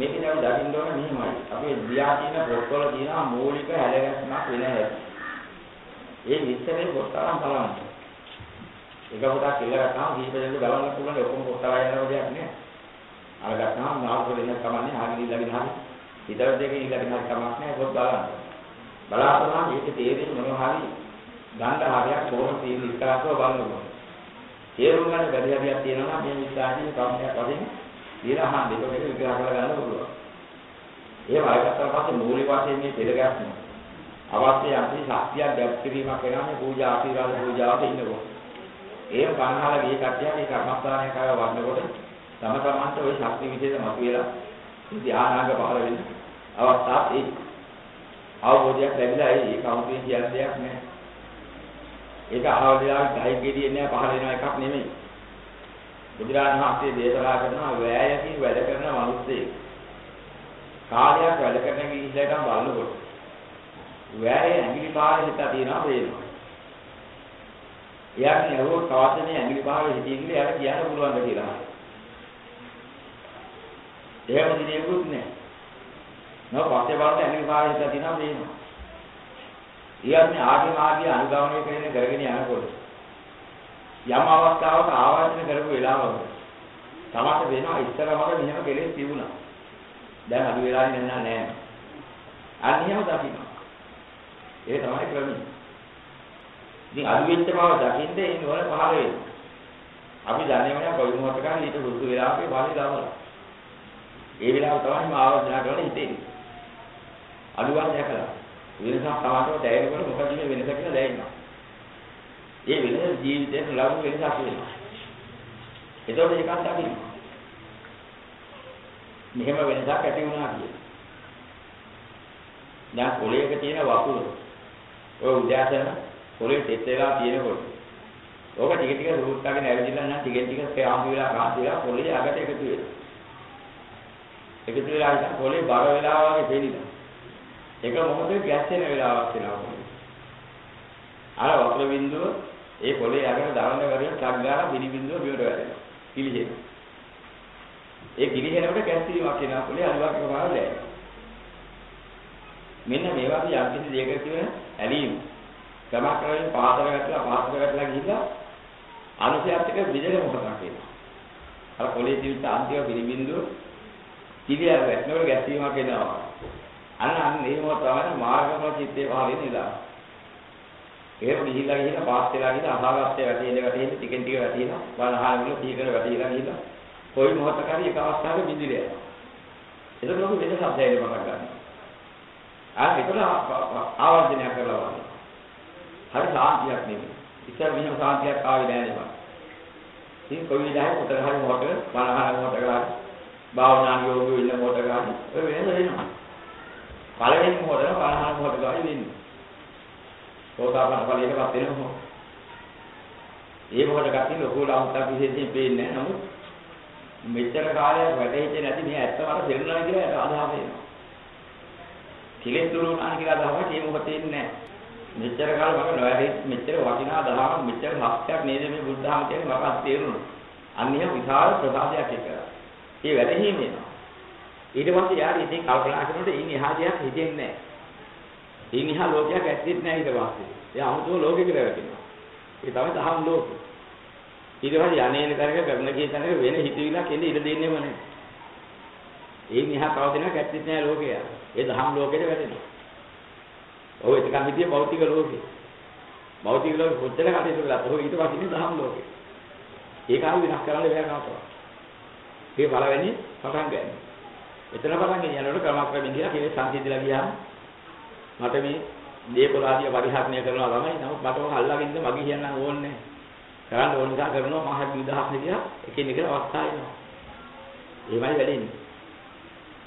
මේක දැන් දකින්න ඕන මෙහෙමයි. අපි දියා කියන පොත්වල තියෙන මූලික හැලගැස්මක් වෙන හැටි. ඒ විස්තරේ පොත්තරම් බලන්න. එක පොතක් කියලා ගත්තාම කීප දෙනෙක් බලන්න පුළුවන් ඔක්කොම පොත්තරා යනවා දෙයක් නෑ. අර ගත්තාම නාමක දෙන්නක් කමන්නේ ආගෙන ඉල්ලගෙන හරි. හිතව දෙකකින් ඉල්ලගෙන හරි කමක් නෑ පොත් බලන්න. බලාපොරොත්තු මේක තේරෙන්නේ මොනවා හරි ගන්න හරියක් කොහොම තියෙන ඉස්සරහව බලනවා. තේරුම් ගන්න බැරි හරියක් තියෙනවා නම් මේ විශ්වාසයේ කම්මයක් වශයෙන් දීලා අහන්න දෙක දෙක විග්‍රහ කරලා ගන්න පුළුවන්. ඒ වගේකට පස්සේ මූලික වශයෙන් මේ පෙළගැස්ම අවශ්‍ය යම්කි ශක්තියක් දැක් කිරීමක් වෙනවා මේ පූජා ආශිර්වාද පූජාවට ඉන්නකොට. ඒ කන්හල ගිය කට්ටියක් මේ කර්මස්ථානය කරව වන්නකොට තම තමන්ට ওই ශක්ති විශේෂ මතුවෙලා ධානාංග පහළ වෙන අවස්ථාවක් ඒ අවබෝධයක් ලැබිලා ඒ කවුරුන් කියන දෙයක් නෑ. ඒක අහවලලා ගහයි ගෙඩියේ නෑ පහළ වෙන එකක් නෙමෙයි. බුදුරජාණන් වහන්සේ දේශනා කරනවා වෑයකින් වැඩ කරන මිනිස්සෙක් කාලයක් වැඩ කරන මිනිස්සෙක්ම බලනකොට වෑයේ ඇඟිලි පාරේ හිත තියනවා පේනවා. එයාගේ නරුව තවදනේ ඇඟිලි පාරේ හිටින්නේ එයාට කියන්න පුළුවන්ද කියලා. එහෙම දිනෙකුත් නෑ. නෝ පස්සේ බලන්න ඇඟිලි පාරේ හිත තියනවා පේනවා. ඊයන්නේ ආදී මාර්ගය අනුගමනය කරගෙන කරගෙන යනකොට යම් අවස්ථාවක ආවර්ජන කරපු වෙලාවක තමට වෙනවා ඉස්සර වගේ මෙහෙම කෙලෙස් තිබුණා. දැන් අඩු වෙලා ඉන්න නෑ. අනියම දකින්න. ඒ තමයි ක්‍රමය. ඉතින් අඩු වෙච්ච බව දකින්න ඒ නෝන පහළ වෙනවා. අපි දන්නේ නැහැ කොයි මොහොතකදී ඊට වෘතු වෙලාවක වාලි දාමලා. ඒ වෙලාව තමයි මාවර්ජන කරලා හිතෙන්නේ. අඩුවක් දැකලා වෙනසක් තමාටම දැනෙනකොට මොකද මේ වෙනස කියලා දැනෙනවා. ඒ වෙනස ජීවිතේට ලබු වෙනසක් වෙනවා. එතකොට ඒකත් දකින්න. මෙහෙම වෙනසක් ඇති වුණා කියලා. දැන් පොළේක තියෙන වතුර ඔය උදෑසන පොළේ තෙත් වෙලා තියෙනකොට ඕක ටික ටික රුත්තාගෙන ඇවිදින්න නම් ටිකෙන් ටික ස්ථාම වෙලා කාන්ති වෙලා පොළේ අගට එකතු වෙනවා. එකතු වෙලා ඉතින් පොළේ බර වෙලා වගේ පේනිනවා. එක මොහොතේ ගැස්සෙන වෙලාවක් වෙනවා. අර වතුර බින්දුව ඒ පොළේ යගෙන දරන්න කරගෙන ටක් ගාලා බිනි බින්දුව බියට වැටෙනවා. කිලිහෙන. ඒ කිලිහෙනකොට ගැස්සීමක් වෙනවා පොළේ අලුවක් ප්‍රමාණය දැනෙනවා. මෙන්න මේ වගේ යම් කිසි දෙයක තියෙන ඇලීම. ක්‍රමක්‍රමයෙන් පාතර වැටලා පාතර වැටලා ගිහිල්ලා අනුසයත් එක්ක විදෙන මොකක්ද වෙනවා. අර පොළේ තිබිච්ච අන්තිම බිනි බින්දුව කිලිය වැටෙනකොට ගැස්සීමක් වෙනවා. අන්න අන්න ඒව තමයි මාර්ගඵල චිත්තේ පහළ වෙන ඉලා. ඒක ගිහිල්ලා ගිහිල්ලා පාස් වෙලා ගිහිල්ලා අහාගත්තේ වැටෙන්නේ වැටෙන්නේ ටිකෙන් ටික වැටෙනවා. බලහාන වල පීකර වැටීලා ගිහිල්ලා කොයි මොහොතකරි එක අවස්ථාවක බිඳිලා යනවා. ඒක ලොකු වෙනසක් දැනෙන්න පටන් ගන්නවා. ආ ඒකල ආවර්ජනය කරලා වගේ. හරි සාන්තියක් නෙමෙයි. ඉතින් මෙහෙම සාන්තියක් ආවේ නෑ නේ මම. ඉතින් කොයි විදිහයි උතර හරි මොහොතක බලහාන මොහොතක භාවනා යෝගියෝ ඉන්න මොහොතක ඔය වෙනස වෙනවා. පළවෙනි මොහොතේ බලහාන මොහොතකයි වෙන්නේ. සෝතාපන්න ඵලයකටපත් වෙනවා. ඒ මොකද ගතිය ලොකු ලාංකා විශේෂයෙන් පේන්නේ නැහැ. නමුත් මෙච්චර කාලයක් වැඩහිච්ච නැති මේ ඇත්තම තේරුණා කියලා අදහස එනවා. කිලෙස් දුරුනාන කියලා අදහසක් මේ මොකද තේින්නේ නැහැ. මෙච්චර කාල මම නොවැරි මෙච්චර වටිනා දහම මෙච්චර හස්තයක් නේද මේ බුද්ධ ධර්ම කියන්නේ මට තේරුණා. අන්නේ විශාල ප්‍රසාදයක් එක්කලා. ඒ වැඩහිම වෙනවා. ඊට පස්සේ යාර ඉතින් කල්පනා කරනකොට ඉන්නේ එහා දෙයක් හිතෙන්නේ නැහැ. ඉන් එහා ලෝකයක් ඇත්තෙත් නැහැ ඊට පස්සේ. ඒ 아무තෝ ලෝකෙකට වැටෙනවා. ඒ තමයි දහම් ලෝකෙ. ඊට පස්සේ යන්නේන කරක කරන කීතනක වෙන හිතවිලක් එන්නේ ඉඳ දෙන්නේම නැහැ. ඒ නිහා තව දෙනක් ඇත්තෙත් නැහැ ලෝකය. ඒ දහම් ලෝකෙට වැටෙනවා. ඔව් එතකන් හිටියේ භෞතික ලෝකෙ. භෞතික ලෝකෙ කොච්චර කටයුතු කළාත් ඔය ඊට පස්සේ ඉන්නේ දහම් ලෝකෙ. ඒක ආව විනාශ කරන්න බැහැ කාටවත්. ඒ පළවෙනි පටන් ගන්න. එතන පටන් යනකොට ක්‍රමක්‍රමයෙන් ගියා කෙනෙක් සංසිඳිලා ගියාම මට මේ දීපල ආදිය පරිහරණය කරනවා තමයි. නමුත් මට ඔක අල්ලගෙන ඉන්න මගේ කියන්න ඕනේ නැහැ. කරන්න ඕන නිසා කරනවා මහ විදහාක් කියලා එකින් එක අවස්ථා එනවා. එහෙමයි වැඩෙන්නේ.